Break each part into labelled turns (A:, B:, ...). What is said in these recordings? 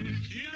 A: Yeah.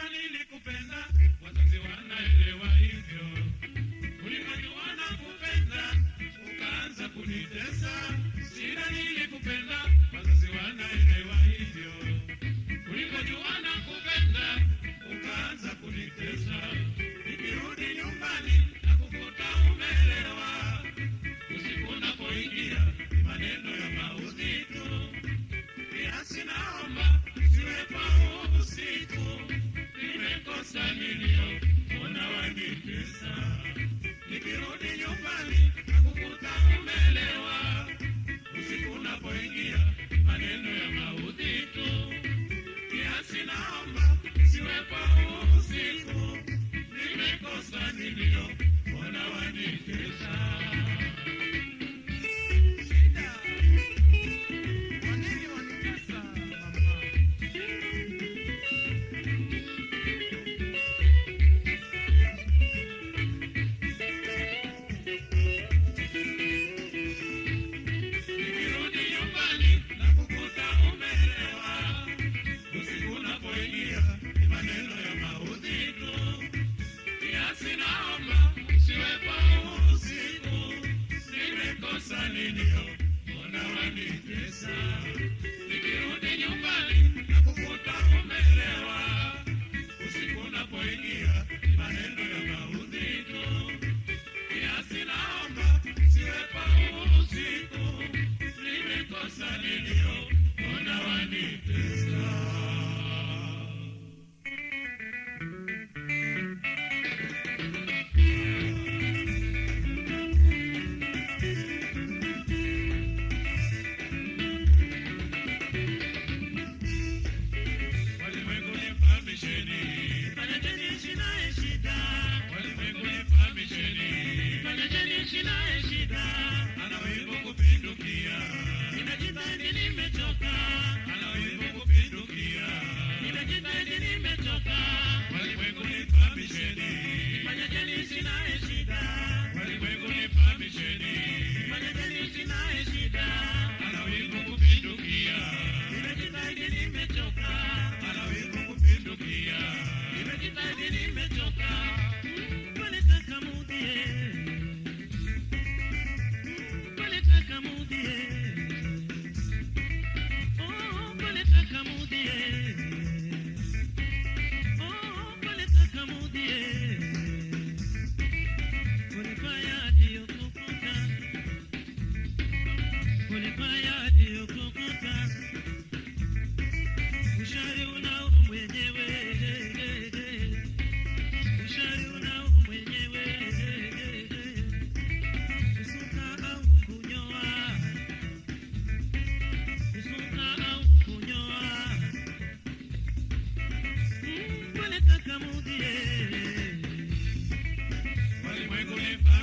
A: Osabidio, Onawani,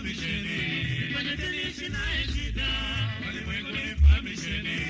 A: misheni, kwenye dini sina shida, walimwengu nipa misheni